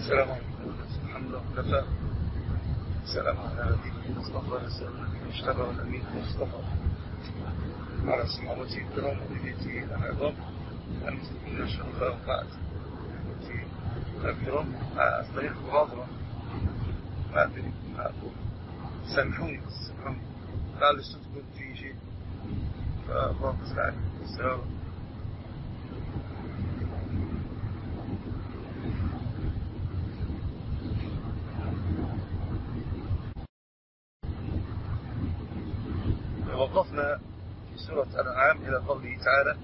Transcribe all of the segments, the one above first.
السلام عليكم. الحمد لله وكفى السلام على نبينا المصطفى نسأل المجتبى والأمين المصطفى على صحابته الكرام وبيته العظام المسلمين الشرفاء وبعد الكرام أستطيع محاضرة ما أدري ما أقول سامحوني سامحوني لعل الصوت يكون فيه شيء فالله المستعان السلام وقفنا في سورة الأنعام إلى قوله تعالى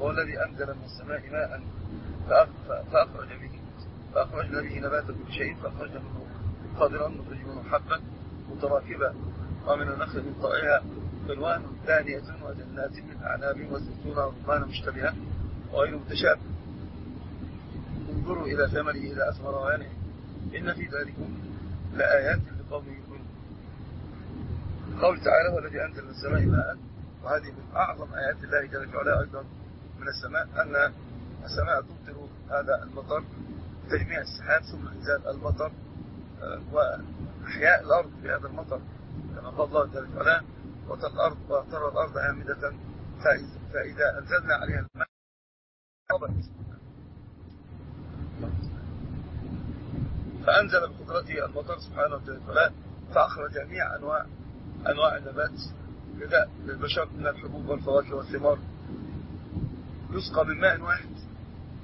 هو الذي أنزل من السماء ماء فأخرج به فأخرجنا به نبات كل شيء فأخرجنا منه قادرا نخرج منه حبا متراكبا ومن النخل من طائها بلوان دانية وجنات من أعناب وزيتون ورمان مشتبها وغير متشابه. انظروا إلى ثمره إلى أثمر وينعم إن في ذلكم لآيات لقوم يؤمنون. قول تعالى هو الذي أنزل من السماء ماء وهذه من أعظم آيات الله جل وعلا أيضا من السماء أن السماء تمطر هذا المطر تجميع السحاب ثم إنزال المطر وإحياء الأرض بهذا المطر كما قال الله جل وعلا وترى الأرض وترى الأرض هامدة فإذا أنزلنا عليها الماء فأنزل بقدرته المطر سبحانه وتعالى فأخرج جميع أنواع أنواع النبات غذاء للبشر من الحبوب والفواكه والثمار. يسقى من ماء واحد.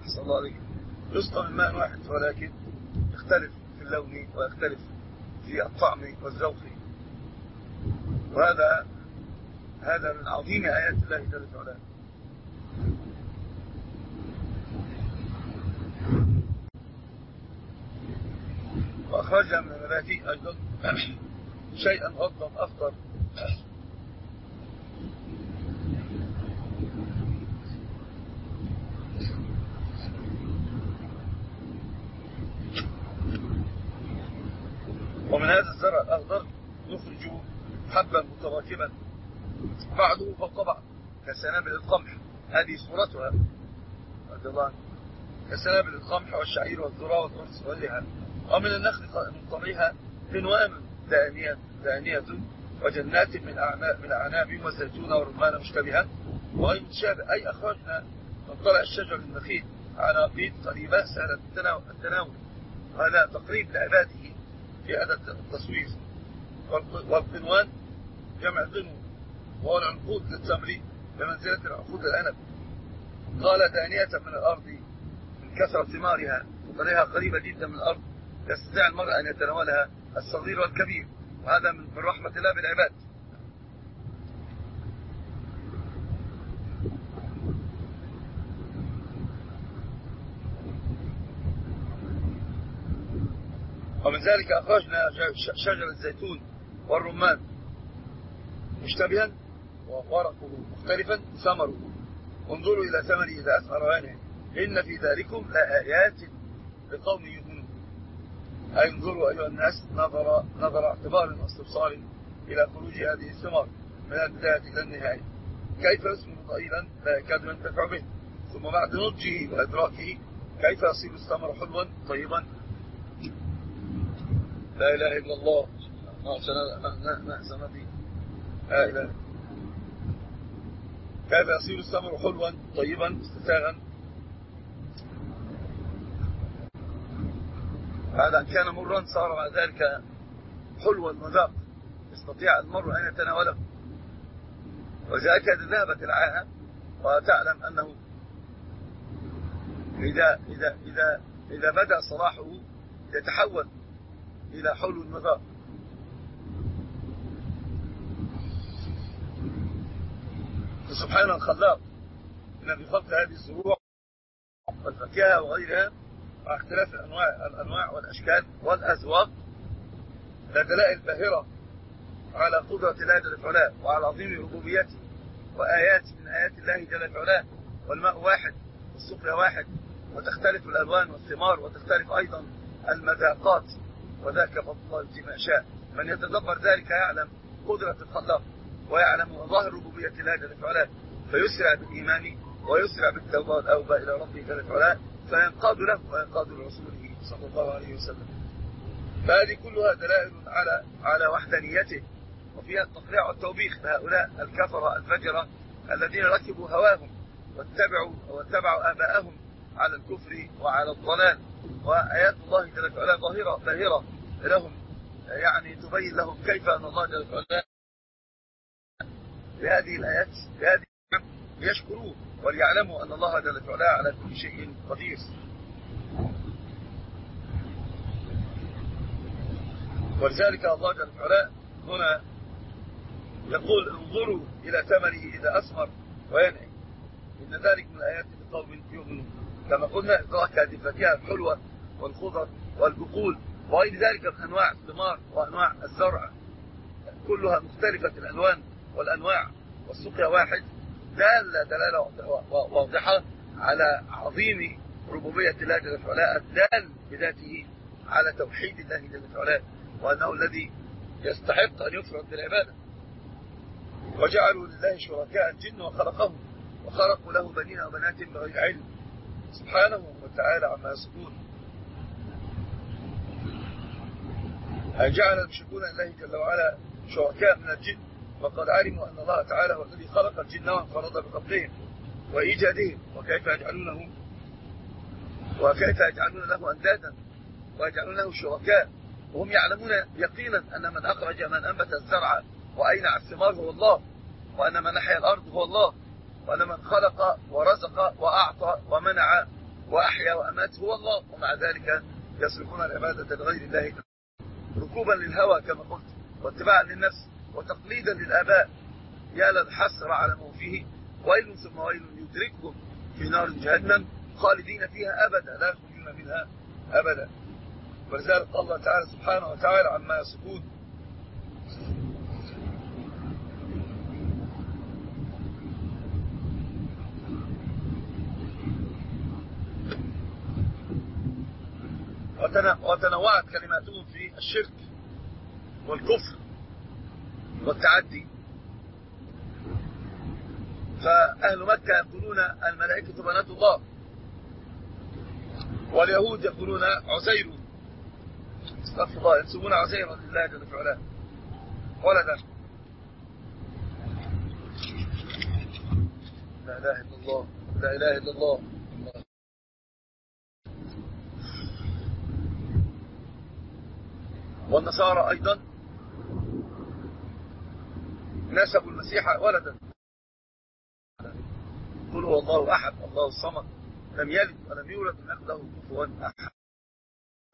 حسن الله عليك. يسقى من ماء واحد ولكن يختلف في اللون ويختلف في الطعم والذوق. وهذا هذا من عظيم آيات الله جل وعلا. وأخرجها من النبات أيضا شيئا غضا أخضر ومن هذا الزرع الأخضر نخرج متراكبا بعضه فوق بعض كسنابل القمح. هذه صورتها. رضي الله. عنه كسنابل القمح والشعير والذرة والأرز وغيرها. ومن النخل من طريها قنوان دانية, دانية وجنات من أعناب, من أعناب وزيتون ورمان مشتبهة. وغير متشابه أي أخرجنا من طلع الشجر النخيل بيت قريبة سهلة التناول. وهذا تقريب لعباده في هذا التصوير. والقنوان جمع قنو وهو العنقود للتمر بمنزلة العنقود العنب. قال دانية من الأرض من كثرة ثمارها وطريقها قريبة جدا من الأرض يستطيع المرء أن يتناولها الصغير والكبير وهذا من رحمة الله بالعباد. ومن ذلك أخرجنا شجر الزيتون والرمان. مشتبها وورقه مختلفا ثمره. انظروا إلى ثمره إذا أثمر وينه إن في ذلكم لآيات لقوم يؤمنون. أي انظروا أيها الناس نظر, نظر اعتبار واستبصار إلى خروج هذه الثمار من البداية إلى النهاية. كيف يسمن ضئيلا لا يكاد ينتفع به. ثم بعد نضجه وإدراكه كيف يصير الثمر حلوا طيبا؟ لا إله إلا الله. نحسن دي إله كيف يصير الثمر حلوا طيبا استساغا؟ هذا كان مرا صار بعد ذلك حلوا المذاق يستطيع المر أن يتناوله. إذا ذهبت العاهة وتعلم أنه إذا, إذا, إذا, إذا بدأ صلاحه يتحول إلى حلو المذاق فسبحان الخلاق. إن في خلق هذه الزروع والفاكهة وغيرها مع اختلاف الأنواع, الأنواع والأشكال والأذواق لدلائل باهرة على قدرة الله جل وعلا وعلى عظيم ربوبيته وآيات من آيات الله جل وعلا والماء واحد والسقيا واحد وتختلف الألوان والثمار وتختلف أيضا المذاقات وذاك فضل الله ما شاء. من يتدبر ذلك يعلم قدرة الخلاق. ويعلم ظاهر ربوبية الله جل وعلا فيسرع بالإيمان ويسرع بالتوبة والأوبة إلى ربه جل وعلا فينقاد له وينقاد لرسوله صلى الله عليه وسلم. فهذه كلها دلائل على على وحدانيته وفيها التقريع والتوبيخ لهؤلاء الكفرة الفجرة الذين ركبوا هواهم واتبعوا واتبعوا آباءهم على الكفر وعلى الضلال. وآيات الله جل وعلا ظاهرة ظاهرة لهم يعني تبين لهم كيف أن الله جل وعلا بهذه الآيات بهذه يشكروه وليعلموا أن الله جل وعلا على كل شيء قدير. ولذلك الله جل وعلا هنا يقول انظروا إلى ثمره إذا أثمر وينعي. إن ذلك من الآيات لقوم يؤمنون. كما قلنا إدراك هذه الفاكهة الحلوة والخضر والبقول وغير ذلك من أنواع الثمار وأنواع الزرع. كلها مختلفة الألوان. والأنواع والسقيا واحد. دالة دلالة واضحة على عظيم ربوبية الله جل وعلا الدال بذاته على توحيد الله جل وعلا وأنه الذي يستحق أن يفرد بالعبادة وجعلوا لله شركاء الجن وخلقهم وخلقوا له بنين وبنات بغير علم. سبحانه وتعالى عما يصفون. جعل المشركون لله جل وعلا شركاء من الجن. وقد علموا أن الله تعالى هو الذي خلق الجن وانفرد بخلقهم وإيجادهم وكيف يجعلونه وكيف يجعلون له أندادا ويجعلون له شركاء. وهم يعلمون يقينا أن من أخرج من أنبت الزرع وأينع الثمار هو الله وأن من أحيا الأرض هو الله وأن من خلق ورزق وأعطى ومنع وأحيا وأمات هو الله. ومع ذلك يصرفون العبادة لغير الله ركوبا للهوى كما قلت واتباعا للنفس. وتقليدا للآباء. يا للحسر على فيه ويل ثم ويل يدركهم في نار جهنم خالدين فيها أبدا لا يخرجون منها أبدا. ولذلك الله تعالى سبحانه وتعالى عما يصفون. وتنوعت كلماتهم في الشرك والكفر. والتعدي. فأهل مكة يقولون الملائكة بنات الله. واليهود يقولون عزير. استغفر الله ينسبون عزيرا لله جل وعلا ولدا لا إله إلا الله لا إله إلا الله. والنصارى أيضا. نسبوا المسيح ولدا. قل هو الله أحد الله الصمد. لم يلد ولم يولد ولم له كفوا أحد.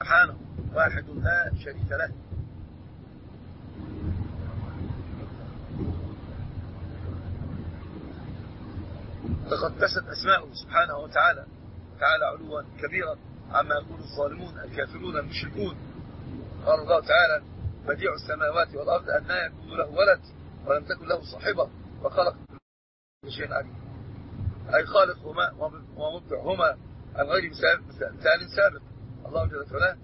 سبحانه واحد لا شريك له. تقدست أسماؤه سبحانه وتعالى. تعالى علوا كبيرا عما يقول الظالمون الكافرون المشركون. قال الله تعالى بديع السماوات والأرض أن لا يكون له ولد. ولم تكن له صاحبة وخلق كل شيء عليم أي خالقهما ومبدعهما عن غير مثال سابق. الله جل وعلا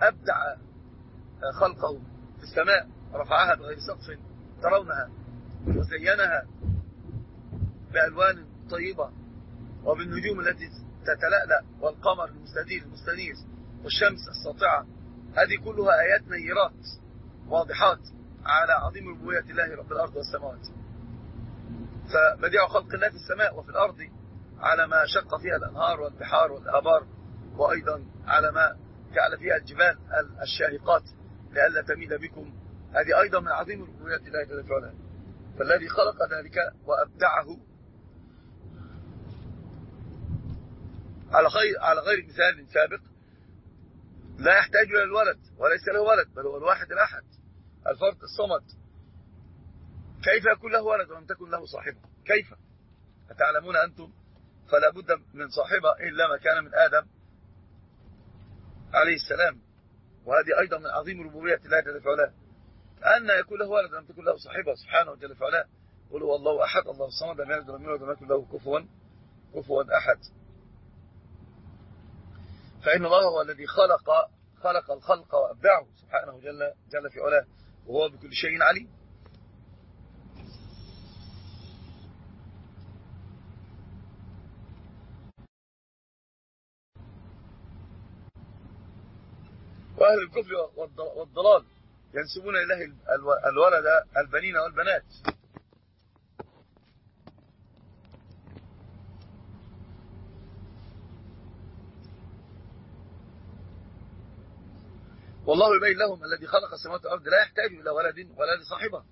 أبدع خلقه في السماء رفعها بغير سقف ترونها وزينها بألوان طيبة وبالنجوم التي تتلألأ والقمر المستدير المستنير والشمس الساطعة. هذه كلها آيات نيرات واضحات. على عظيم ربوية الله رب الأرض والسماوات. فبديع خلق الله في السماء وفي الأرض على ما شق فيها الأنهار والبحار والآبار وأيضا على ما جعل فيها الجبال الشاهقات لئلا تميل بكم. هذه أيضا من عظيم ربوبية الله جل وعلا. فالذي خلق ذلك وأبدعه على غير على غير مثال سابق لا يحتاج إلى الولد وليس له ولد بل هو الواحد الأحد. الفرد الصمد. كيف يكون له ولد ولم تكن له صاحبة؟ كيف؟ أتعلمون أنتم؟ فلا بد من صاحبة إلا ما كان من آدم عليه السلام. وهذه أيضا من عظيم ربوبية الله جل وعلا. أن يكون له ولد لم تكن له صاحبة سبحانه جل وعلا. قل هو الله أحد الله الصمد لم يلد ولم يولد ولم يكن له كفوا كفوا أحد. فإن الله هو الذي خلق خلق الخلق وأبدعه سبحانه جل جل في علاه وهو بكل شيء عليم. وأهل الكفر والضلال ينسبون إليه الولد البنين والبنات. والله يبين لهم الذي خلق السماوات والأرض لا يحتاج إلى ولد ولا لصاحبه.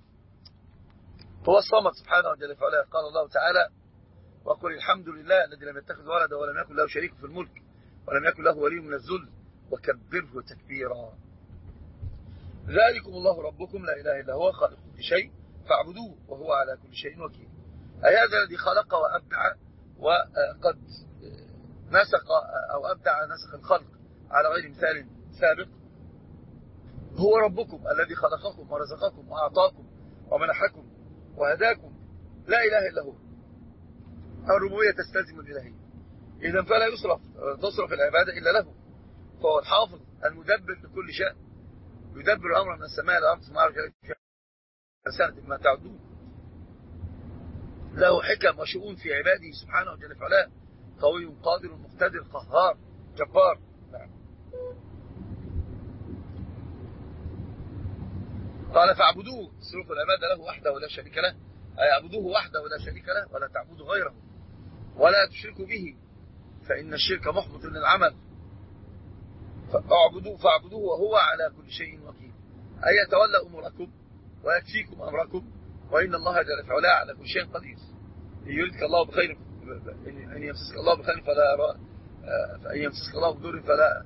هو الصمد سبحانه وتعالى قال الله تعالى وقل الحمد لله الذي لم يتخذ ولدا ولم يكن له شريك في الملك ولم يكن له ولي من الذل وكبره تكبيرا. ذلكم الله ربكم لا إله إلا هو خالق كل شيء فاعبدوه وهو على كل شيء وكيل. أي هذا الذي خلق وأبدع وقد نسق أو أبدع نسق الخلق. على غير مثال سابق هو ربكم الذي خلقكم ورزقكم وأعطاكم ومنحكم وهداكم. لا إله إلا هو. الربوبية تستلزم الإلهية. إذا فلا يصرف تصرف العبادة إلا له. فهو الحافظ المدبر لكل شيء يدبر أمر من السماء إلى الأرض ثم يعرف سنة ما تعدون. له حكم وشؤون في عباده سبحانه وجل فعلا قوي قادر مقتدر قهار جبار نعم قال فاعبدوه. صرف العبادة له وحده ولا شريك له. أي اعبدوه وحده ولا شريك له ولا تعبدوا غيره ولا تشركوا به. فإن الشرك محبط للعمل. فاعبدوه فاعبدوه وهو على كل شيء وكيل. أي يتولى أموركم ويكفيكم أمركم وإن الله جل في علاه على كل شيء قدير. إن يردك الله بخير إن يمسسك الله بخير فلا فإن يمسسك الله بضر فلا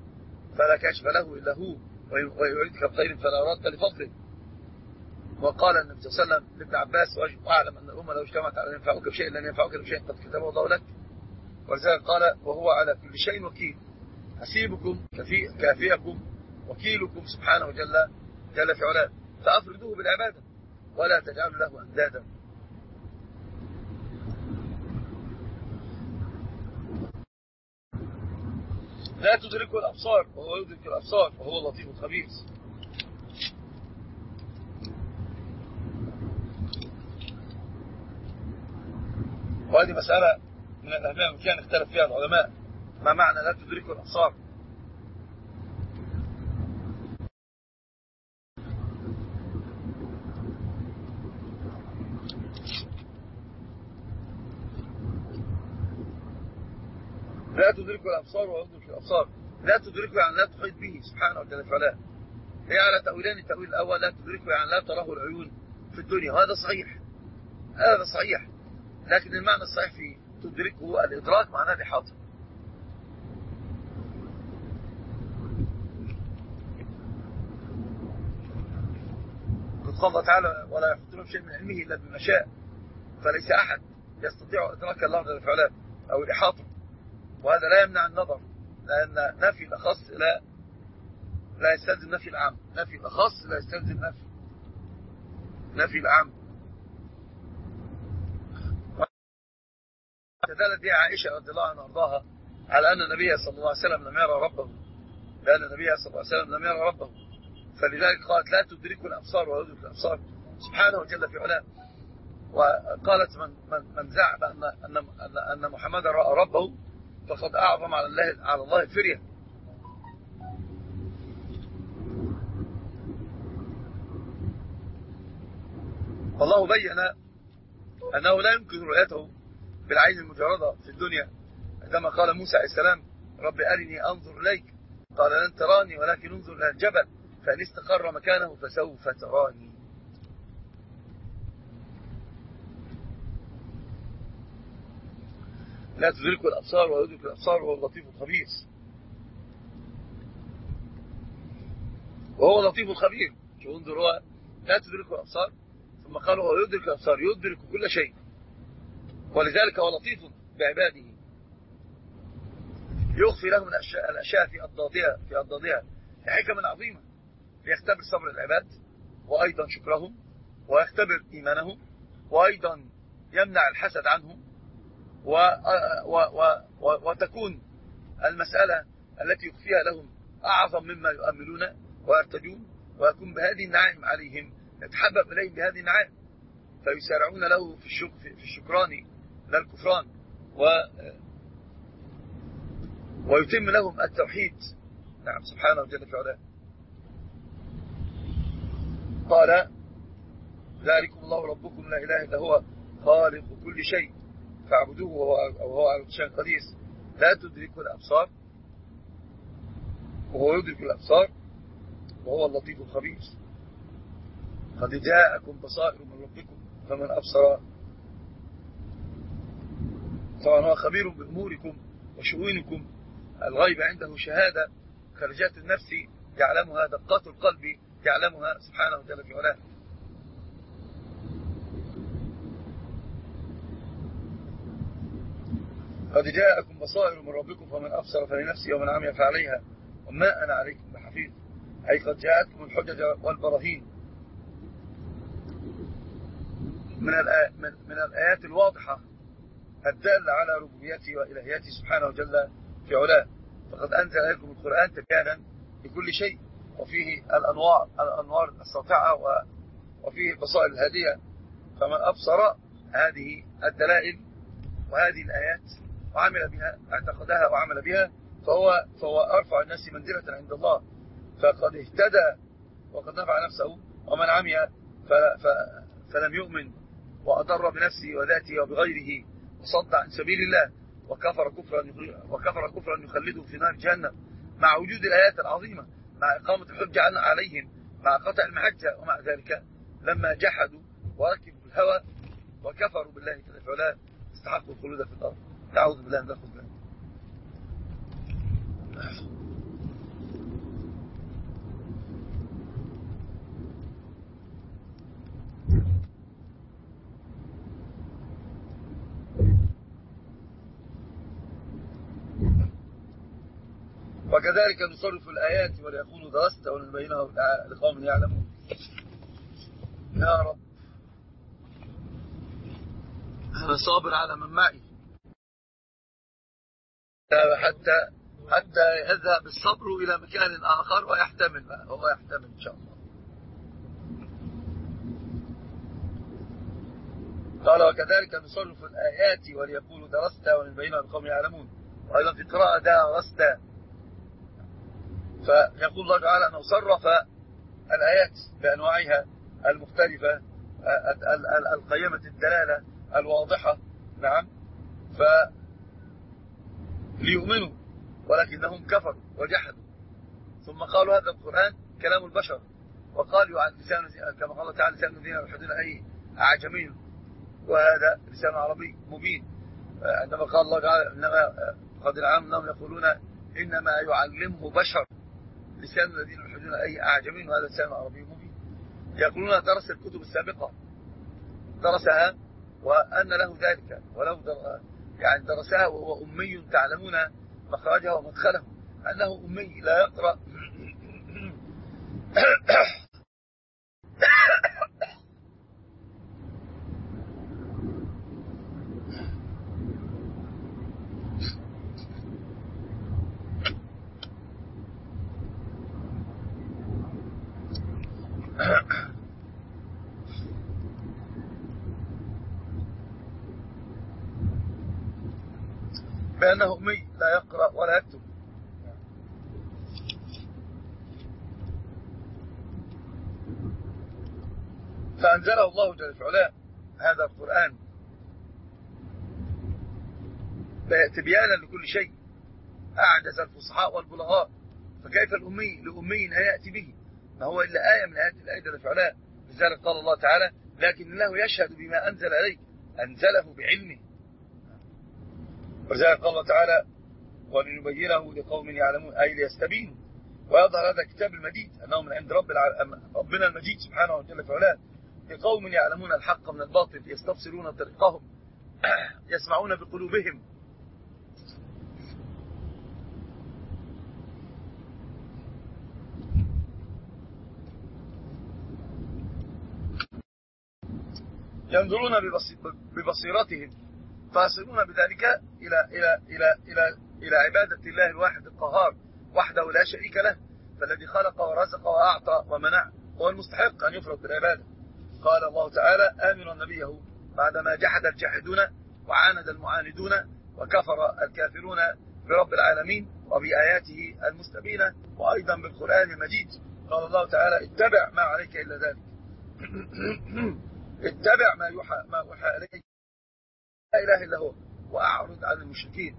فلا كاشف له إلا هو. ويردك بخير فلا رد لفضله. وقال النبي صلى الله عليه وسلم لابن عباس وأعلم أن الأمة لو اجتمعت على أن ينفعوك بشيء لن ينفعوك بشيء. قد كتبه الله لك. ولذلك قال وهو على كل شيء وكيل. حسيبكم كفي كافيكم وكيلكم سبحانه وجل جل في علاه. فأفردوه بالعبادة ولا تجعلوا له أندادا. لا تدركه الأبصار. وهو يدرك الأبصار. وهو اللطيف الخبير. وهذه مسألة من الأهمية كان اختلف فيها العلماء. ما معنى لا تدركه الأبصار لا تدركه الأبصار ويدرك الأبصار. لا تدركه يعني لا تحيط به سبحانه وتعالى فلا هي على تأويلين التأويل الأول لا تدركه يعني لا تراه العيون في الدنيا. وهذا صحيح. هذا صحيح. لكن المعنى الصحيح في تدركه الإدراك معناه الإحاطة قال الله تعالى ولا يحطون بشيء من علمه إلا بما شاء فليس أحد يستطيع إدراك الله جل وعلا أو الإحاطة. وهذا لا يمنع النظر لأن نفي الأخص لا لا يستلزم نفي العام. نفي الأخص لا يستلزم نفي نفي العام. تدلت بها عائشة رضي الله عنها وأرضاها على أن النبي صلى الله عليه وسلم لم يرى ربه. لأن النبي صلى الله عليه وسلم لم يرى ربه. فلذلك قالت لا تدرك الأبصار ويدرك الأبصار. سبحانه وجل في علاه. وقالت من من من زعم أن أن أن محمدا رأى ربه فقد أعظم على الله على الله الفرية. والله بين أنه لا يمكن رؤيته بالعين المجردة في الدنيا عندما قال موسى عليه السلام رب أرني أنظر إليك. قال لن تراني ولكن انظر إلى الجبل فإن استقر مكانه فسوف تراني. لا تدرك الأبصار ويدرك الأبصار وهو اللطيف الخبير. وهو اللطيف الخبير. انظر هو لا تدرك الأبصار. ثم قال هو يدرك الأبصار يدرك كل شيء. ولذلك هو لطيف بعباده. يخفي لهم الأشياء, في أضدادها في أضدادها. حكم عظيمة. ليختبر صبر العباد وأيضا شكرهم ويختبر إيمانهم وأيضا يمنع الحسد عنهم و و و وتكون المسألة التي يخفيها لهم أعظم مما يؤملون ويرتجون ويكون بهذه النعائم عليهم يتحبب إليهم بهذه النعائم فيسارعون له في, في الشكران لا الكفران و ويتم لهم التوحيد. نعم سبحانه جل في علاه. قال ذلكم الله ربكم لا إله إلا هو خالق كل شيء فاعبدوه وهو على كل شيء قدير. لا تدركه الأبصار وهو يدرك الأبصار وهو اللطيف الخبير. قد جاءكم بصائر من ربكم فمن أبصر طبعا هو خبير بأموركم وشؤونكم. الغيب عنده شهادة خرجات النفس يعلمها دقات القلب يعلمها سبحانه وتعالى في علاه. قد جاءكم بصائر من ربكم فمن أبصر فلنفسه ومن عمي فعليها وما أنا عليكم بحفيظ. أي قد جاءتكم الحجج والبراهين. من, من الآيات الواضحة الدالة على ربوبيته وإلهيته سبحانه وجل في علاه. فقد أنزل عليكم القرآن تبيانا لكل شيء وفيه الأنوار الأنوار الساطعة وفيه البصائر الهادية. فمن أبصر هذه الدلائل وهذه الآيات وعمل بها اعتقدها وعمل بها فهو, فهو أرفع الناس منزلة عند الله. فقد اهتدى وقد نفع نفسه ومن عمي فلم يؤمن وأضر بنفسه وذاته وبغيره. وصد عن سبيل الله. وكفر كفرا وكفر كفرا يخلده في نار جهنم. مع وجود الآيات العظيمة مع إقامة الحجة عليهم مع قطع المحجة ومع ذلك لما جحدوا وركبوا الهوى وكفروا بالله جل وعلا استحقوا الخلود في الأرض. نعوذ بالله من ذلك وكذلك نصرف الآيات وليكونوا درست ونبينها لقوم يعلمون. يا رب. أنا صابر على من معي. حتى حتى يذهب الصبر إلى مكان آخر ويحتمل هو يحتمل إن شاء الله. قال وكذلك نصرف الآيات وليقولوا درست ونبينها لقوم يعلمون. وأيضا في قراءة درست فيقول الله تعالى أنه صرف الآيات بأنواعها المختلفة القيمة الدلالة الواضحة. نعم. ف ليؤمنوا ولكنهم كفروا وجحدوا. ثم قالوا هذا القرآن كلام البشر. وقالوا عن لسان كما قال تعالى لسان الذين يلحدون أي أعجمي. وهذا لسان عربي مبين. عندما قال الله تعالى إنما قد العام أنهم يقولون إنما يعلمه بشر. لسان الذين يلحدون أي أعجمين وهذا لسان عربي مبين يقولون درس الكتب السابقة. درسها وأن له ذلك ولو يعني درسها وهو أمي تعلمون مخرجها ومدخله أنه أمي لا يقرأ. بأنه أمي لا يقرأ ولا يكتب. فأنزله الله جل وعلا هذا القرآن. تبيانا لكل شيء. أعجز الفصحاء والبلغاء. فكيف الأمي لأمي لا يأتي به؟ ما هو إلا آية من آيات الآية جل وعلا لذلك قال الله تعالى لكن الله يشهد بما أنزل عليك أنزله بعلمه. ولذلك قال الله تعالى ولنبينه لقوم يعلمون أي ليستبينوا. ويظهر هذا الكتاب المجيد أنه من عند رب ربنا المجيد سبحانه وتعالى فعلا لقوم يعلمون الحق من الباطل يستبصرون طريقهم يسمعون بقلوبهم. ينظرون ببصيرتهم. فاصلون بذلك إلى, إلى, إلى, إلى, إلى عبادة الله الواحد القهار وحده لا شريك له فالذي خلق ورزق وأعطى ومنع هو المستحق أن يفرض بالعبادة. قال الله تعالى آمن نبيه بعدما جحد الجاحدون وعاند المعاندون وكفر الكافرون برب العالمين وبآياته المستبينة وأيضا بالقرآن المجيد. قال الله تعالى اتبع ما عليك إلا ذلك. اتبع ما يوحى ما يوحى إليك. لا إله إلا هو وأعرض عن المشركين.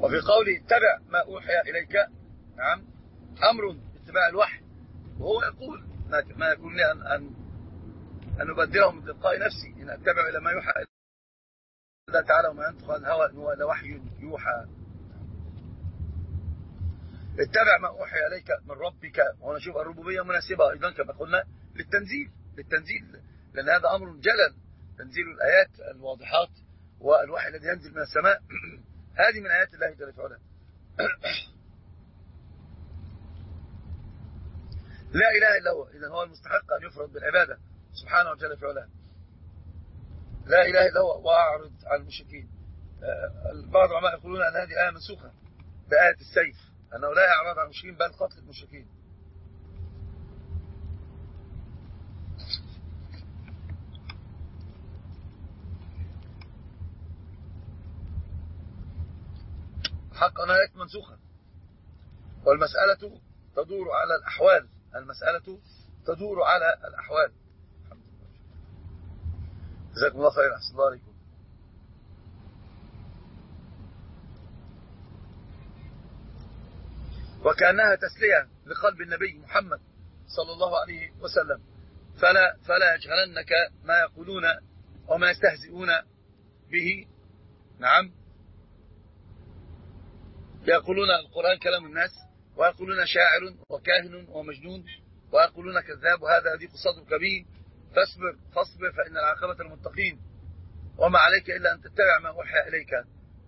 وفي قوله اتبع ما أوحي إليك نعم أمر اتباع الوحي. وهو يقول ما يكون لي أن, أن, أن نبدله من تلقاء نفسي إن أتبع إلى ما يوحى الله تعالى وما ينطق عن الهوى إن هو لوحي يوحى. اتبع ما أوحي إليك من ربك ونشوف الربوبية مناسبة أيضا كما قلنا للتنزيل للتنزيل لأن هذا أمر جلل. تنزيل الآيات الواضحات والوحي الذي ينزل من السماء. هذه من آيات الله جل وعلا. لا إله إلا هو. إذا هو المستحق أن يفرض بالعبادة. سبحانه وتعالى في لا إله إلا هو وأعرض عن المشركين. آه، بعض العلماء يقولون أن هذه آية منسوخة بآية السيف أنه لا إعراض عن المشركين بل قتل المشركين. حقا آية منسوخة والمسألة تدور على الأحوال المسألة تدور على الأحوال. جزاكم الله خير أحسن الله عليكم. وكأنها تسلية لقلب النبي محمد صلى الله عليه وسلم. فلا, فلا يجهلنك ما يقولون وما يستهزئون به. نعم. يقولون القرآن كلام الناس ويقولون شاعر وكاهن ومجنون ويقولون كذاب وهذا يضيق صدرك به فاصبر فاصبر فإن العاقبة المتقين وما عليك إلا أن تتبع ما أوحى إليك.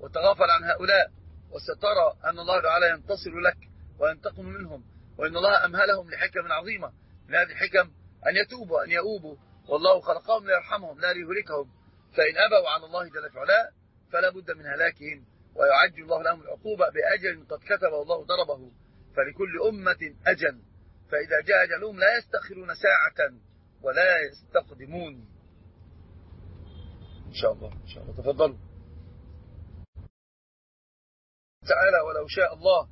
وتغافل عن هؤلاء وسترى أن الله تعالى ينتصر لك وينتقم منهم. وإن الله أمهلهم لحكم عظيمة. من هذه الحكم أن يتوبوا أن يؤوبوا. والله خلقهم ليرحمهم لا ليهلكهم. فإن أبوا على الله جل وعلا فلا بد من هلاكهم. ويعجل الله لهم العقوبة بأجل قد كتبه الله ضربه. فلكل أمة أجل. فإذا جاء أجلهم لا يستأخرون ساعة. ولا يستقدمون. إن شاء الله إن شاء الله. تفضلوا. تعالى ولو شاء الله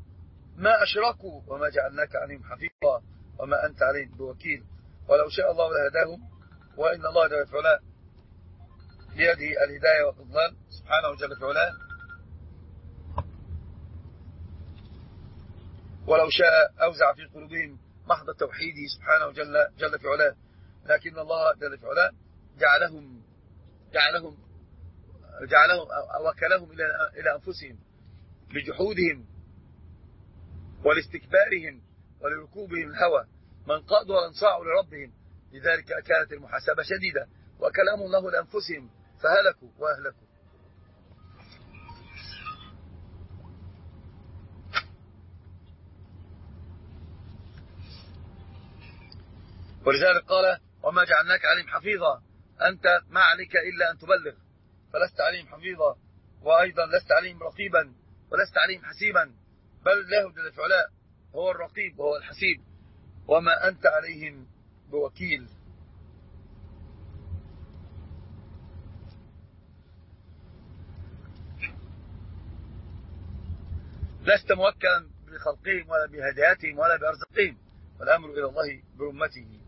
ما أشركوا وما جعلناك عليهم حفيظا وما أنت عليهم بوكيل. ولو شاء الله لهداهم وإن الله جل وعلا بيده الهداية والإضلال سبحانه جل وعلا ولو شاء أوزع في قلوبهم محض التوحيد سبحانه جل, جل في علاه. لكن الله جل في علاه جعلهم جعلهم جعلهم وكلهم إلى إلى أنفسهم بجحودهم ولاستكبارهم ولركوبهم الهوى. من قادوا وانصاعوا لربهم لذلك كانت المحاسبة شديدة. وكلام الله لأنفسهم فهلكوا وأهلكوا. ولذلك قال وما جعلناك عليهم حفيظا. أنت ما عليك إلا أن تبلغ. فلست عليهم حفيظا. وأيضا لست عليهم رقيبا. ولست عليهم حسيبا. بل الله جل في هو الرقيب وهو الحسيب. وما أنت عليهم بوكيل. لست موكلا بخلقهم ولا بهداياتهم ولا بأرزقهم والأمر إلى الله برمته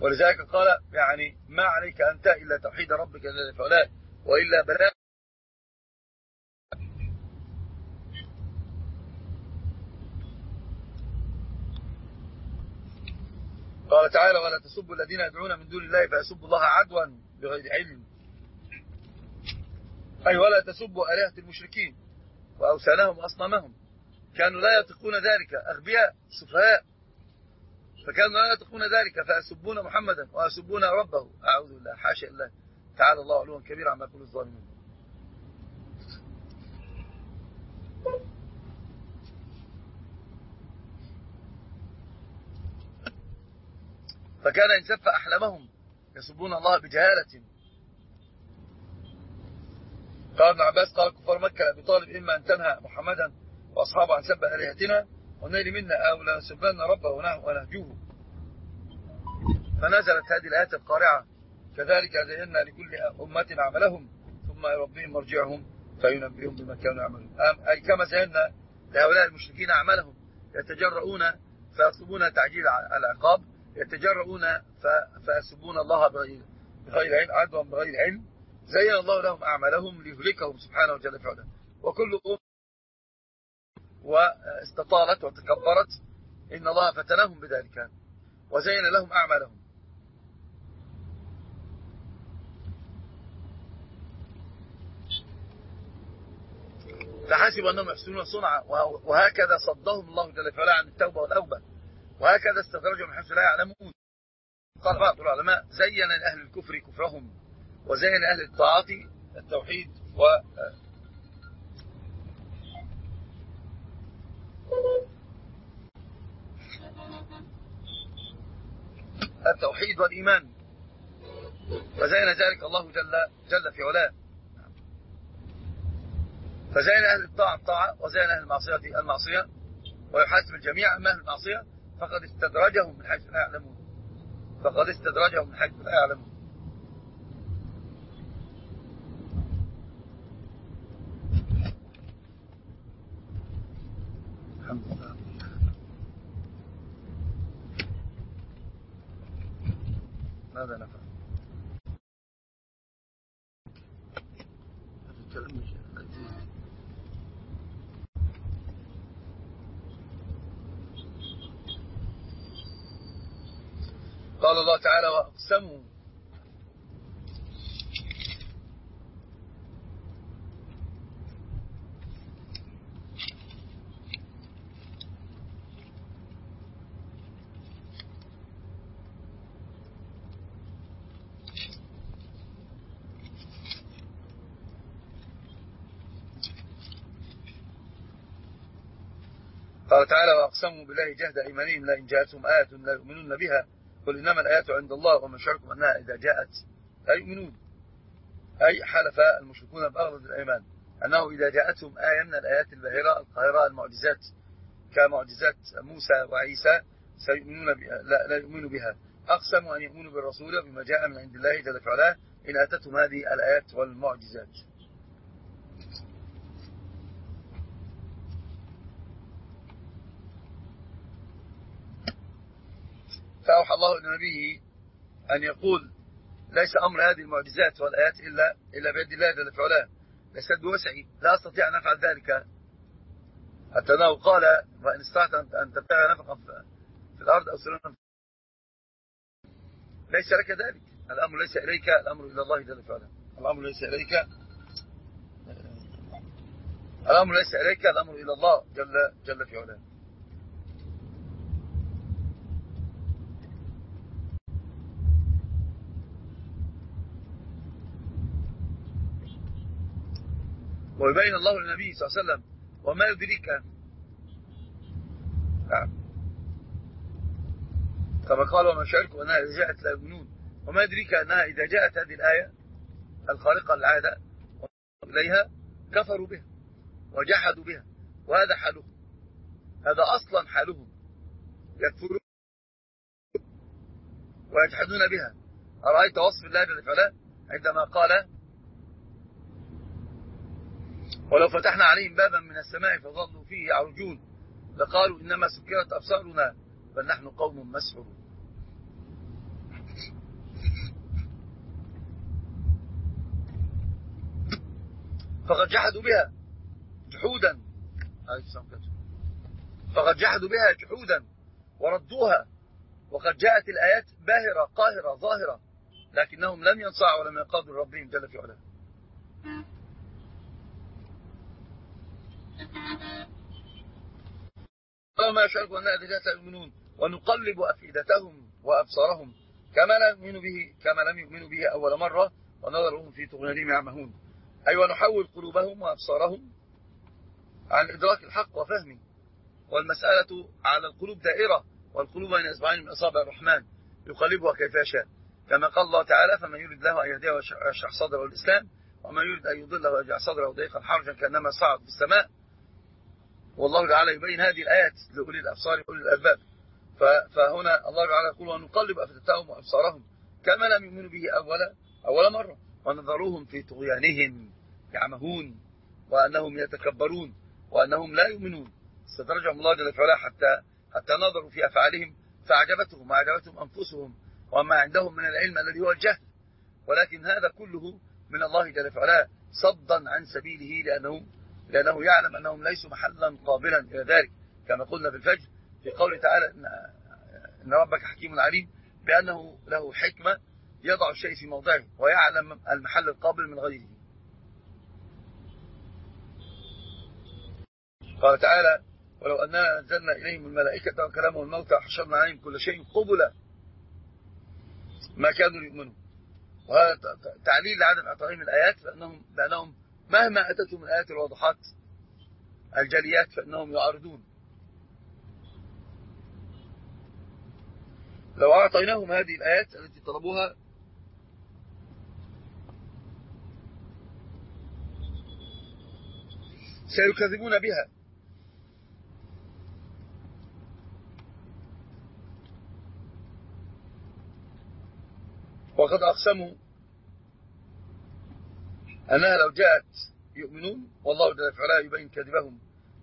ولذلك قال يعني ما عليك أنت إلا توحيد ربك الذي فعلاه وإلا بلاء قال تعالى ولا تسبوا الذين يدعون من دون الله فيسبوا الله عدوا بغير علم. أي ولا تسبوا آلهة المشركين وأوثانهم وأصنامهم. كانوا لا يطيقون ذلك. أغبياء سفهاء. فكانوا لا يطيقون ذلك فيسبون محمدا ويسبون ربه. أعوذ بالله حاشا الله تعالى الله علوا كبيرا عما يقول الظالمون. فكان إن سف أحلامهم يسبون الله بجهالة. قال ابن عباس قال كفار مكة لأبي طالب إما أن تنهى محمدا وأصحابه عن سب آلهتنا والنيل منا أو لنسبن ربه ونهجوه. فنزلت هذه الآيات القارعة. كذلك زينا لكل أمة عملهم. ثم ربهم مرجعهم فينبئهم بما كانوا يعملون. أي كما زينا لهؤلاء المشركين أعمالهم. يتجرؤون فيطلبون تعجيل العقاب. يتجرؤون فيسبون الله بغير علم عدوا بغير علم. زين الله لهم أعمالهم ليهلكهم سبحانه علا وكل أم واستطالت وتكبرت إن الله فتنهم بذلك وزين لهم أعمالهم. فحسبوا أنهم يحسنون صنعا وهكذا صدهم الله جل وعلا عن التوبة والأوبة وهكذا استدرجهم من حيث لا يعلمون. قال بعض العلماء زين لأهل الكفر كفرهم وزين أهل الطاعة التوحيد و التوحيد والإيمان. وزين ذلك الله جل, جل في علاه. فزين أهل الطاعة الطاعة وزين أهل المعصية المعصية ويحاسب الجميع أما أهل المعصية فقد استدرجهم من حيث لا يعلمون. فقد استدرجهم من حيث لا يعلمون الحمد لله ماذا نفعل قال الله تعالى واقسموا تعالى وأقسموا بالله جهد إيمانهم لئن جاءتهم آية لا يؤمنون بها. قل إنما الآيات عند الله ومن شركم أنها إذا جاءت لا يؤمنون. أي حلف المشركون بأغلظ الأيمان. أنه إذا جاءتهم آية من الآيات الباهرة القاهرة المعجزات كمعجزات موسى وعيسى سيؤمنون لا, لا يؤمنوا بها. أقسموا أن يؤمنوا بالرسول بما جاء من عند الله جل وعلا. إن أتتهم هذه الآيات والمعجزات. فأوحى الله إلى نبيه أن يقول ليس أمر هذه المعجزات والآيات إلا, إلا بيد الله جل في ليست بوسعي لا أستطيع أن أفعل ذلك. حتى أنه قال وإن استطعت أن تبتغى نفقا في الأرض أو سلما ليس لك ذلك. الأمر ليس إليك. الأمر إلى الله جل في الأمر ليس إليك. الأمر ليس إليك. الأمر إلى الله جل, جل في علاه. ويبين الله للنبي صلى الله عليه وسلم وما يدريك. كما قال وما شارك وأنها إذا جاءت لا يؤمنون. وما يدريك أنها إذا جاءت هذه الآية الخارقة للعادة إليها كفروا بها وجحدوا بها. وهذا حالهم هذا أصلا حالهم يكفرون ويجحدون بها. أرأيت وصف الله جل وعلا عندما قال ولو فتحنا عليهم بابا من السماء فظلوا فيه يعرجون لقالوا إنما سكرت أبصارنا بل نحن قوم مسحورون. فقد جحدوا بها جحودا. فقد جحدوا بها جحودا وردوها. وقد جاءت الآيات باهرة قاهرة ظاهرة لكنهم لم ينصعوا ولم ينقضوا ربهم جل في علاه. وما أن هذه لا يؤمنون ونقلب أفئدتهم وأبصارهم كما لا يؤمنوا به كما لم يؤمنوا به أول مرة ونظرهم في طغيانهم يعمهون. أي أيوة ونحول قلوبهم وأبصارهم عن إدراك الحق وفهمه. والمسألة على القلوب دائرة والقلوب بين إصبعين من أصابع الرحمن. يقلبها كيف يشاء. كما قال الله تعالى فمن يريد له أن يهديه ويشرح صدره الإسلام ومن يريد أن يضله ويجعل صدره ضيقا حرجا كأنما صعد في السماء والله تعالى يبين هذه الآيات لأولي الأبصار وأولي الألباب. فهنا الله تعالى يقول ونقلب أفدتهم وأبصارهم كما لم يؤمنوا به أول, أول مرة. ونظروهم في طغيانهم يعمهون وأنهم يتكبرون وأنهم لا يؤمنون. استدرجهم الله جل وعلا حتى حتى نظروا في أفعالهم فأعجبتهم وأعجبتهم أنفسهم وما عندهم من العلم الذي هو الجهل. ولكن هذا كله من الله جل وعلا صدا عن سبيله لأنه, لأنه يعلم أنهم ليسوا محلا قابلا إلى ذلك كما قلنا في الفجر في قوله تعالى إن, ربك حكيم عليم بأنه له حكمة يضع الشيء في موضعه ويعلم المحل القابل من غيره. قال تعالى ولو أننا نزلنا إليهم الملائكة وكلامهم الموتى وحشرنا عليهم كل شيء قبلا ما كانوا يؤمنوا وهذا تعليل لعدم إعطائهم الآيات لأنهم, لأنهم مهما أتتهم الآيات الواضحات الجليات فإنهم يعارضون. لو أعطيناهم هذه الآيات التي طلبوها سيكذبون بها. وقد أقسموا أنها لو جاءت يؤمنون والله جل وعلا يبين كذبهم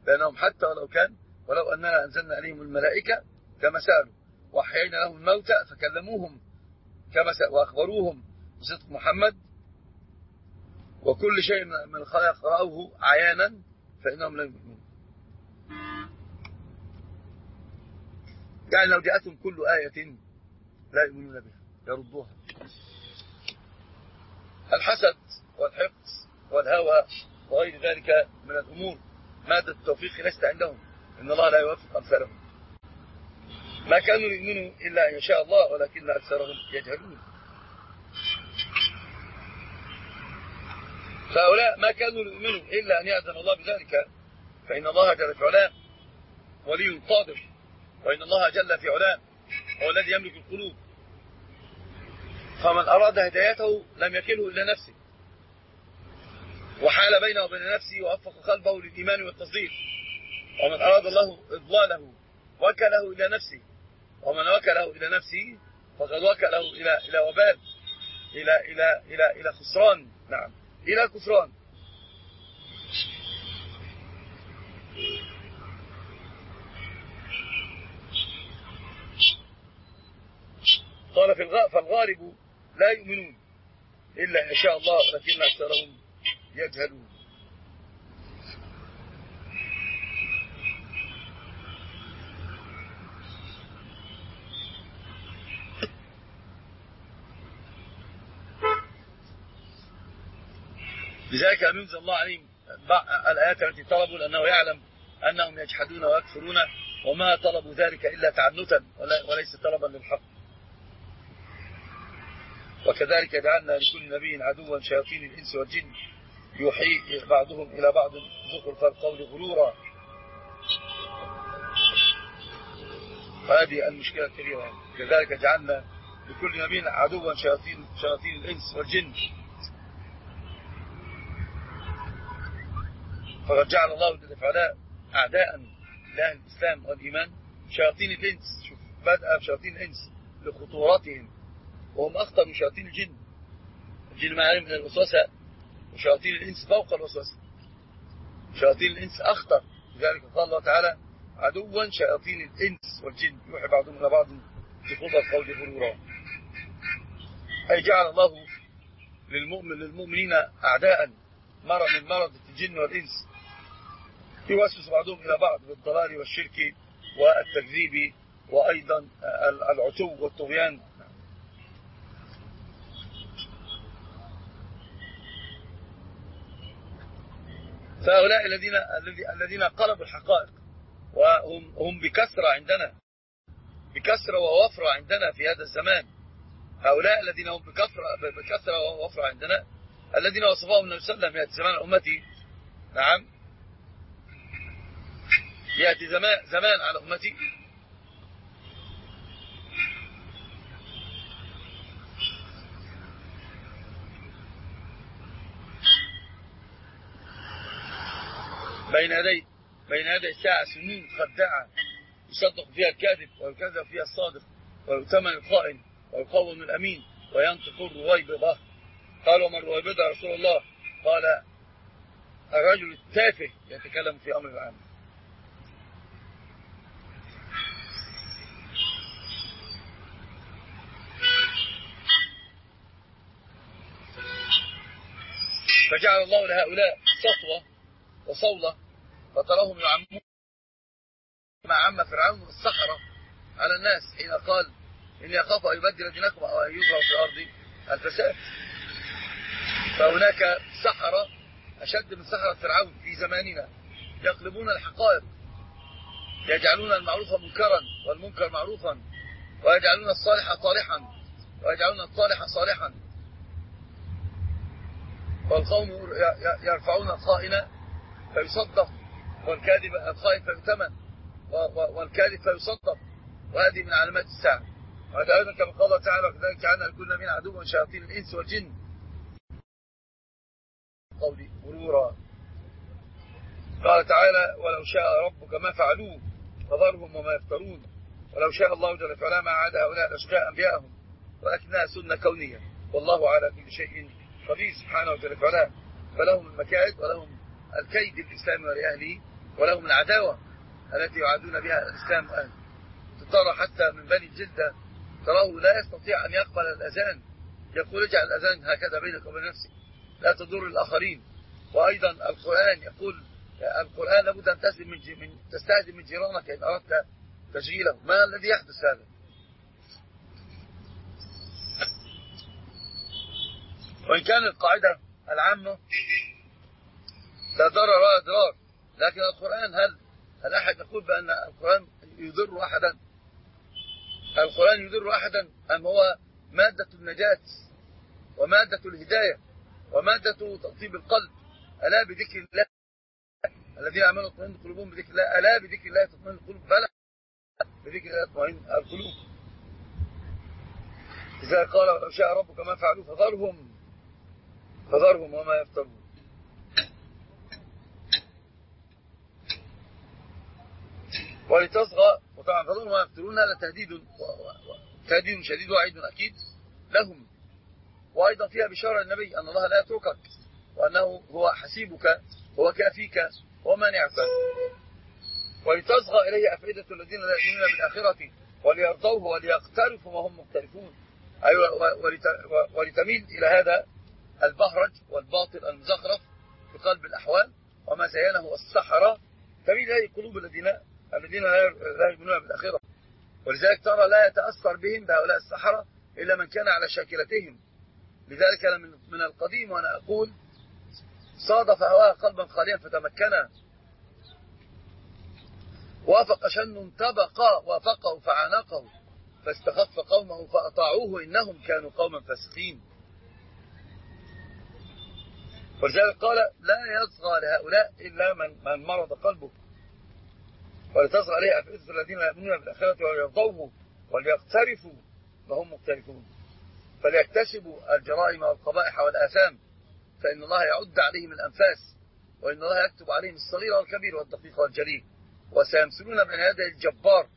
بأنهم حتى ولو كان ولو أننا أنزلنا عليهم الملائكة كما سألوا وأحيينا لهم الموتى فكلموهم كما وأخبروهم بصدق محمد. وكل شيء من الخلق رأوه عيانا فإنهم لا يؤمنون. يعني لو جاءتهم كل آية لا يؤمنون بها يردوها. الحسد والحقد والهوى وغير ذلك من الأمور. مادة التوفيق ليست عندهم. إن الله لا يوفق أمثالهم. ما كانوا يؤمنوا إلا أن يشاء الله ولكن أكثرهم يجهلون. فهؤلاء ما كانوا يؤمنوا إلا أن يأذن الله بذلك. فإن الله جل في علاه ولي قادر. وإن الله جل في علاه هو الذي يملك القلوب. فمن أراد هدايته لم يكله إلى نفسه. وحال بينه وبين نفسه ووفق قلبه للإيمان والتصديق. ومن أراد الله إضلاله وكله إلى نفسه. ومن وكله إلى نفسه فقد وكله إلى إلى وبال إلى إلى إلى إلى خسران. نعم. إلى كفران. قال في فالغالب لا يؤمنون إلا إن شاء الله لكن أكثرهم يجهلون لذلك لم ينزل الله عليهم الآيات التي طلبوا لأنه يعلم أنهم يجحدون ويكفرون وما طلبوا ذلك إلا تعنتا وليس طلبا للحق. وكذلك جعلنا لكل نبي عدوا شياطين الإنس والجن يوحي بعضهم إلى بعض زخرف القول غرورا. وهذه المشكلة الكبيرة. كذلك جعلنا لكل نبي عدوا شياطين, شياطين الإنس والجن. فقد جعل الله جل وعلا أعداء لأهل الإسلام والإيمان شياطين الإنس. شوف بدأ بشياطين الإنس لخطورتهم وهم أخطر من شياطين الجن. الجن ما علم من الوسوسة. وشياطين الإنس فوق الوسوسة شياطين الإنس أخطر. لذلك قال الله تعالى عدوا شياطين الإنس والجن. يوحي بعضهم إلى بعض بخوض القول غرورا. أي جعل الله للمؤمن للمؤمنين أعداء. مرض من مرض الجن والإنس. يوسوس بعضهم إلى بعض بالضلال والشرك والتكذيب وأيضا العتو والطغيان. فهؤلاء الذين الذين قلبوا الحقائق وهم هم بكثرة عندنا بكثرة ووفرة عندنا في هذا الزمان. هؤلاء الذين هم بكثرة بكثرة ووفرة عندنا الذين وصفهم النبي صلى الله عليه وسلم يأتي زمان أمتي. نعم. يأتي زمان, زمان على أمتي. بين يدي بين يدي الساعة سنين خداعة يصدق فيها الكاذب ويكذب فيها الصادق ويؤتمن الخائن ويقوم الأمين وينطق الرويبضة. قال ومن الرويبضة يا رسول الله؟ قال الرجل التافه يتكلم في أمر العام فجعل الله لهؤلاء سطوة وصولة فتراهم يعمون ما عم فرعون الصحراء على الناس حين قال إني أخاف أن يبدل دينكم أو أن يظهر في الأرض الفساد. فهناك سحرة أشد من سحرة فرعون في زماننا يقلبون الحقائق يجعلون المعروف منكرا والمنكر معروفا ويجعلون الصالح صالحا ويجعلون الصالح صالحا. والقوم يرفعون الخائن فيصدق والكاذب الخائن فيؤتمن والكاذب فيصدق. وهذه من علامات الساعة. وهذا أيضا كما قال تعالى وكذلك جعلنا لكل من عدو شياطين الإنس والجن. قولي مرورا. قال تعالى ولو شاء ربك ما فعلوه فذرهم وما يفترون. ولو شاء الله جل وعلا ما عاد هؤلاء الأشقاء أنبياءهم. ولكنها سنة كونية. والله على كل شيء قدير سبحانه وتعالى فلهم المكائد ولهم الكيد الإسلام ولأهله ولهم العداوة التي يعادون بها الإسلام وأهله ترى حتى من بني الجلدة تراه لا يستطيع أن يقبل الأذان. يقول اجعل الأذان هكذا بينك وبين نفسك. لا تضر الآخرين. وأيضا القرآن يقول القرآن لابد أن تستأذن من, تستأذن من جيرانك إن أردت تشغيله ما الذي يحدث هذا؟ وإن كان القاعدة العامة لا ضرر ولا ضرار. لكن القرآن هل هل أحد يقول بأن القرآن يضر أحدا؟ القرآن يضر أحدا أم هو مادة النجاة ومادة الهداية ومادة تطيب القلب؟ ألا بذكر الله الذين آمنوا اطمئن قلوبهم بذكر الله؟ ألا بذكر الله تطمئن القلوب؟ بلى بذكر الله تطمئن القلوب. إذا قال شاء ربك ما فعلوا فذرهم فذرهم وما يفترون. ولتصغى وطبعا فذرهم وما يفترون هذا تهديد تهديد شديد وعيد أكيد لهم. وأيضا فيها بشارة النبي أن الله لا يتركك وأنه هو حسيبك هو كافيك ومانعك ولتصغى إليه أفئدة الذين لا يؤمنون بالآخرة وليرضوه وليقترفوا وهم مختلفون أيوة ولتميل إلى هذا البهرج والباطل المزخرف في قلب الأحوال وما زينه السحرة. تميل إليه قلوب الذين الذين لا يؤمنون بالآخرة. ولذلك ترى لا يتأثر بهم بهؤلاء السحرة إلا من كان على شاكلتهم. لذلك من القديم وأنا أقول صادف هواه قلبا خاليا فتمكن. وافق شن انطبق وافقه فعانقه. فاستخف قومه فأطاعوه إنهم كانوا قوما فاسقين. ولذلك قال لا يصغى لهؤلاء إلا من, من مرض قلبه. ولتصغى عليه أفئدة الذين يؤمنون بالآخرة وليرضوه وليقترفوا وهم مقترفون. فليكتسبوا الجرائم والقبائح والآثام فإن الله يعد عليهم الأنفاس وإن الله يكتب عليهم الصغير والكبير والدقيق والجليل. وسيمثلون بين يدي الجبار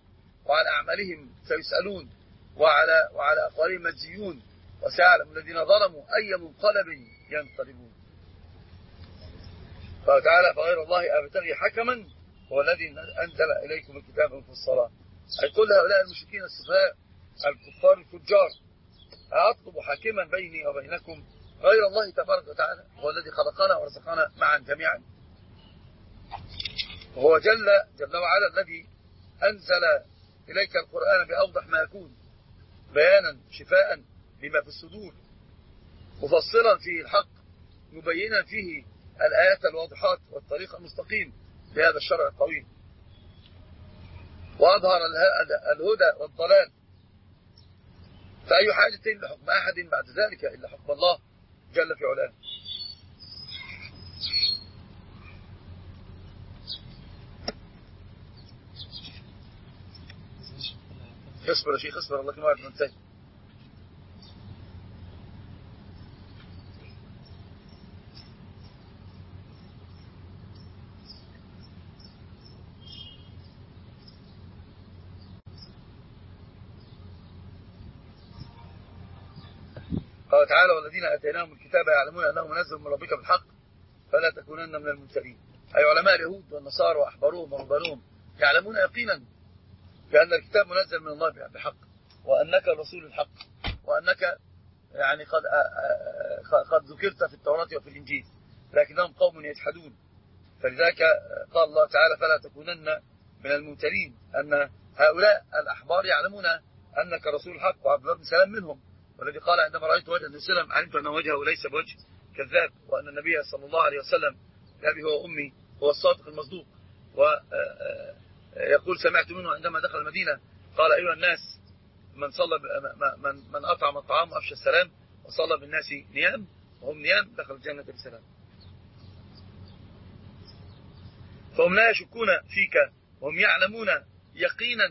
وعلى أعمالهم سيسألون وعلى وعلى أقوالهم مجزيون وسيعلم الذين ظلموا أي منقلب ينقلبون. قال تعالى فغير الله أبتغي حكما هو الذي أنزل إليكم الكتاب الصلاة. أي كل هؤلاء المشركين السفهاء الكفار الفجار. أطلب حاكما بيني وبينكم غير الله تبارك وتعالى هو الذي خلقنا ورزقنا معا جميعا. وهو جل جل وعلا الذي أنزل إليك القرآن بأوضح ما يكون بيانا شفاء لما في الصدور مفصلا فيه الحق مبينا فيه الآيات الواضحات والطريق المستقيم. لهذا الشرع الطويل. وأظهر الهدى والضلال. فأي حاجة لحكم أحد بعد ذلك إلا حكم. الله جل في علاه اصبر يا شيخ اصبر الله كما ننتهي قال تعالى والذين أتيناهم الكتاب يعلمون أنه منزل من ربك بالحق فلا تكونن من الممتلين أي علماء اليهود والنصارى وأحبارهم ورهبانهم يعلمون يقينا بأن الكتاب منزل من الله بحق وأنك الرسول الحق وأنك يعني قد قد ذكرت في التوراة وفي الإنجيل لكنهم قوم يجحدون. فلذلك قال الله تعالى فلا تكونن من الممتلين أن هؤلاء الأحبار يعلمون أنك رسول الحق وعبد الله بن سلام منهم. والذي قال عندما رأيت وجه النبي صلى الله عليه وسلم علمت أن وجهه ليس بوجه كذاب وأن النبي صلى الله عليه وسلم أبي هو أمي هو الصادق المصدوق. ويقول سمعت منه عندما دخل المدينة قال أيها الناس من صلى من من أطعم الطعام وأفشى السلام وصلى بالناس نيام وهم نيام دخل الجنة بسلام. فهم لا يشكون فيك وهم يعلمون يقينا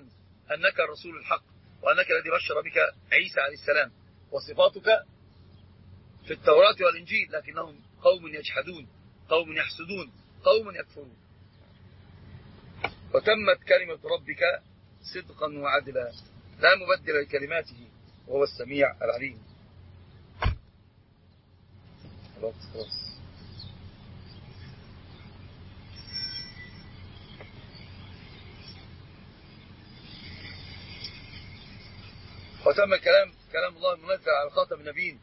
أنك الرسول الحق وأنك الذي بشر بك عيسى عليه السلام. وصفاتك في التوراة والإنجيل لكنهم قوم يجحدون قوم يحسدون قوم يكفرون. وتمت كلمة ربك صدقا وعدلا لا مبدل لكلماته وهو السميع العليم. خلاص خلاص. وتم الكلام كلام الله المنزل على خاتم النبيين.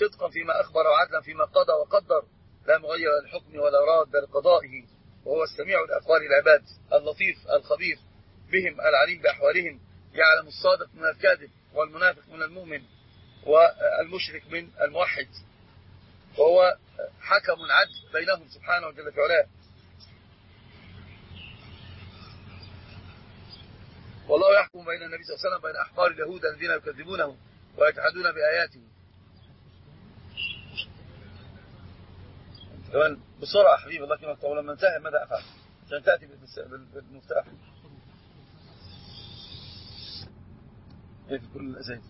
صدقا فيما أخبر وعدلا فيما قضى وقدر. لا مغير للحكم ولا راد لقضائه. وهو السميع لأقوال العباد اللطيف الخبير. بهم العليم بأحوالهم. يعلم الصادق من الكاذب والمنافق من المؤمن. والمشرك من الموحد. وهو حكم عدل بينهم سبحانه وجل والله يحكم بين النبي صلى الله عليه وسلم بين أحبار اليهود الذين يكذبونه ويجحدون بآياته بسرعة حبيبي الله كما تقول لما انتهي ماذا أفعل؟ عشان تأتي بالمفتاح. كل الأزايز؟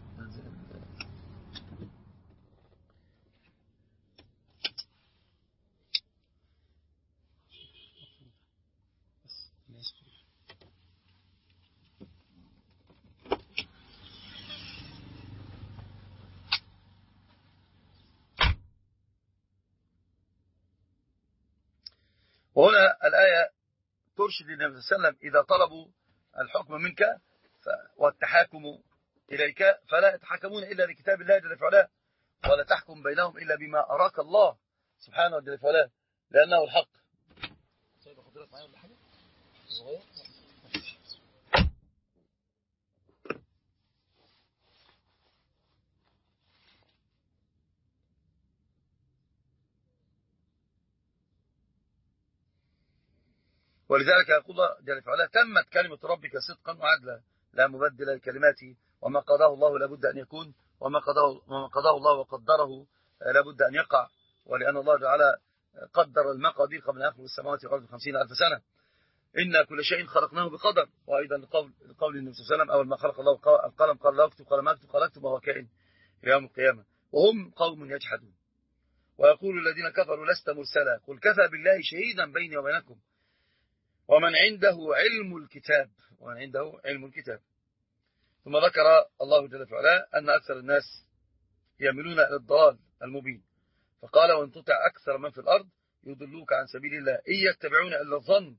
وهنا الآية ترشد النبي صلى الله عليه وسلم إذا طلبوا الحكم منك والتحاكم إليك فلا يتحكمون إلا لكتاب الله جل وعلا ولا تحكم بينهم إلا بما أراك الله سبحانه وتعالى لأنه الحق. ولذلك يقول الله جل وعلا تمت كلمة ربك صدقا وعدلا لا مبدل لكلماته وما قضاه الله لابد أن يكون وما قضاه, وما قضاه الله وقدره لابد أن يقع ولأن الله تعالى قدر المقادير قبل أن السماوات والأرض بخمسين ألف سنة. إن كل شيء خلقناه بقدر. وأيضا لقول, لقول النبي صلى الله عليه وسلم أول ما خلق الله القلم قال لا أكتب قال ما أكتب قال أكتب وهو كائن يوم القيامة. وهم قوم يجحدون. ويقول الذين كفروا لست مرسلا. قل كفى بالله شهيدا بيني وبينكم. ومن عنده علم الكتاب ومن عنده علم الكتاب. ثم ذكر الله جل وعلا أن أكثر الناس يميلون إلى الضلال المبين. فقال وإن تطع أكثر من في الأرض يضلوك عن سبيل الله. إن يتبعون إلا الظن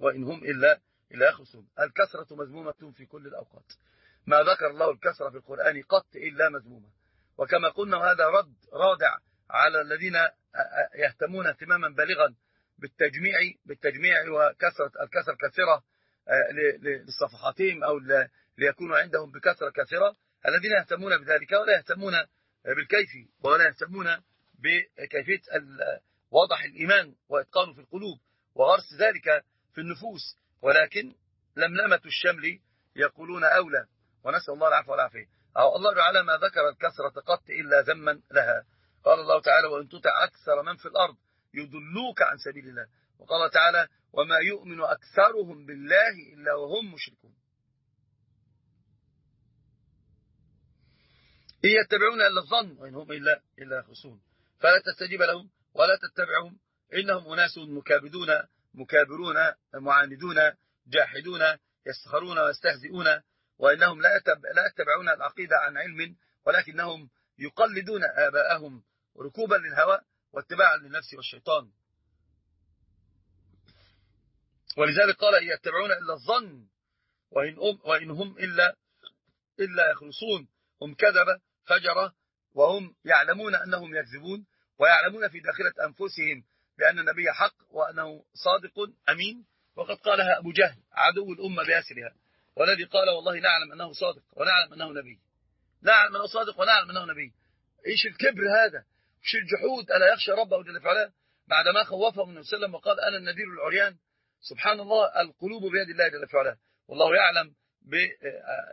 وإن هم, إلا, إلا يخرسون الكثرة مذمومة في كل الأوقات. ما ذكر الله الكثرة في القرآن قط إلا مذمومة. وكما قلنا هذا رد رادع على الذين يهتمون اهتماما بالغا بالتجميع بالتجميع وكثرة الكثرة كثرة آه، لصفحاتهم أو ليكونوا عندهم بكثرة كثرة الذين يهتمون بذلك ولا يهتمون بالكيف ولا يهتمون بكيفية وضح الإيمان وإتقانه في القلوب وغرس ذلك في النفوس. ولكن لملمة الشمل يقولون أولى. ونسأل الله العفو والعافية. أو الله تعالى ما ذكر الكثرة قط إلا ذما لها. قال الله تعالى وإن تطع أكثر من في الأرض يضلوك عن سبيل الله. وقال تعالى وما يؤمن أكثرهم بالله إلا وهم مشركون. إن يتبعون إلا الظن وإن هم إلا, إلا يخرسون فلا تستجيب لهم ولا تتبعهم. إنهم أناس مكابدون مكابرون معاندون جاحدون يسخرون ويستهزئون. وإنهم لا لا يتبعون العقيدة عن علم ولكنهم يقلدون آباءهم ركوبا للهوى. واتباعا للنفس والشيطان. ولذلك قال إن يتبعون إلا الظن وإن, أم وإن هم إلا, إلا يخلصون. هم كذب فجرة وهم يعلمون أنهم يكذبون ويعلمون في داخلة أنفسهم بأن النبي حق وأنه صادق أمين. وقد قالها أبو جهل عدو الأمة بأسرها. والذي قال والله نعلم أنه صادق ونعلم أنه نبي. نعلم أنه صادق ونعلم أنه نبي. إيش الكبر هذا؟ الجحود ألا يخشى ربه جل وعلا؟ بعدما خوفه من وسلم وقال أنا النذير العريان سبحان الله القلوب بيد الله جل وعلا. والله يعلم ب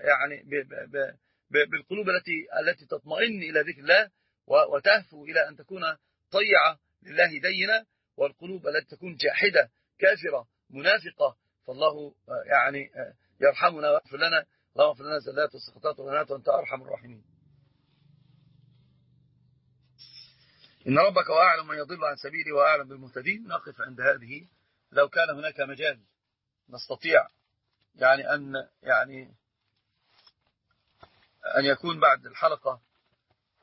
يعني ب ب ب بالقلوب التي التي تطمئن إلى ذكر الله وتهفو إلى أن تكون طيعة لله دينة والقلوب التي تكون جاحدة كافرة منافقة. فالله يعني يرحمنا ويغفر لنا. اللهم اغفر لنا زلات والسخطات والغنات وأنت أرحم الراحمين. إن ربك وأعلم من يضل عن سبيله وأعلم بالمهتدين. نقف عند هذه. لو كان هناك مجال نستطيع يعني أن يعني أن يكون بعد الحلقة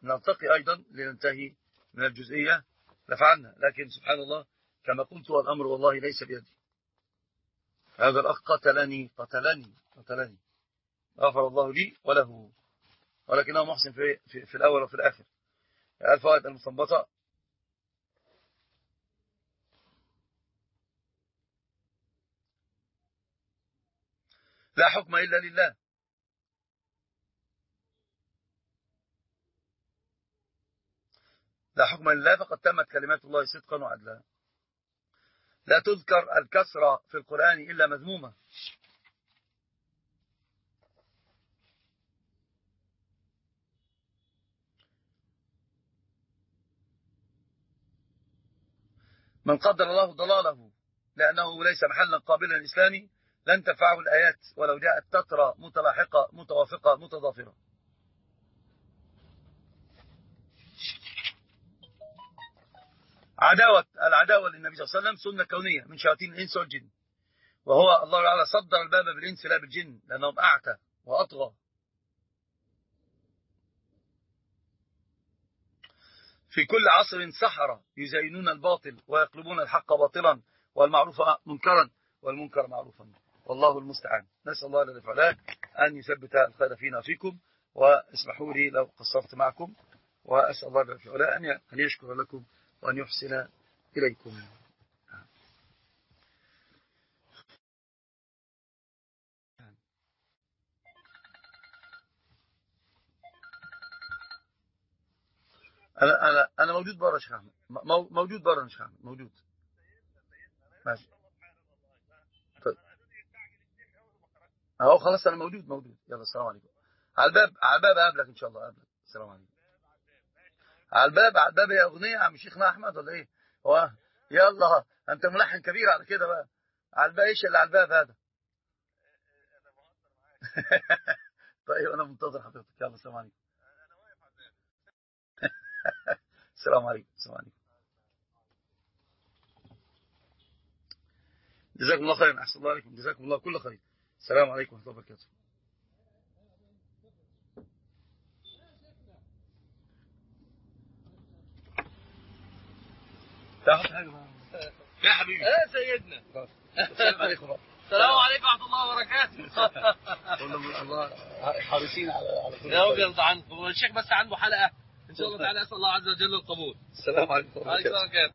نلتقي أيضا لننتهي من الجزئية. لفعلنا. لكن سبحان الله كما قلت والامر والله ليس بيدي. هذا الأخ قتلني قتلني قتلني. غفر الله لي وله. ولكنه محسن في, في, في الأول وفي الآخر. الفوائد المستنبطة لا حكم إلا لله. لا حكم لله فقد تمت كلمات الله صدقا وعدلا. لا تذكر الكسرة في القرآن إلا مذمومة من قدر الله ضلاله لأنه ليس محلا قابلا للإسلام لن تنفعه الآيات ولو جاءت تترى متلاحقة متوافقة متضافرة. عداوة العداوة للنبي صلى الله عليه وسلم سنة كونية من شياطين الإنس والجن. وهو الله تعالى صدر الباب بالإنس لا بالجن لأنهم أعتى وأطغى. في كل عصر سحرة يزينون الباطل ويقلبون الحق باطلا والمعروف منكرا والمنكر معروفا. والله المستعان. نسأل الله الذي فعله أن يثبت الخير فينا فيكم واسمحوا لي لو قصرت معكم وأسأل الله الذي فعله أن يشكر لكم وأن يحسن إليكم. أنا أنا أنا موجود برا شيخ أحمد. موجود برا شيخ أحمد. موجود. ماشي أهو خلاص أنا موجود موجود يلا السلام عليكم. على الباب على الباب أقابلك إن شاء الله أقابلك السلام عليكم. على الباب على الباب يا أغنية عم شيخنا أحمد ولا إيه؟ هو يلا أنت ملحن كبير على كده بقى. على الباب إيش اللي على الباب هذا؟ طيب أنا منتظر حضرتك. يلا السلام عليكم. السلام عليكم السلام عليكم. جزاكم الله خيرا أحسن الله عليكم. جزاكم الله كل خير. السلام عليكم ورحمة الله وبركاته. حاجة يا حبيبي. يا سيدنا. السلام عليكم السلام عليكم ورحمة الله وبركاته. الله حريصين على على كل خير. يرضى عنكم. والشيخ بس عنده حلقة. إن شاء الله تعالى أسأل الله عز وجل القبول. السلام عليكم ورحمة الله وبركاته.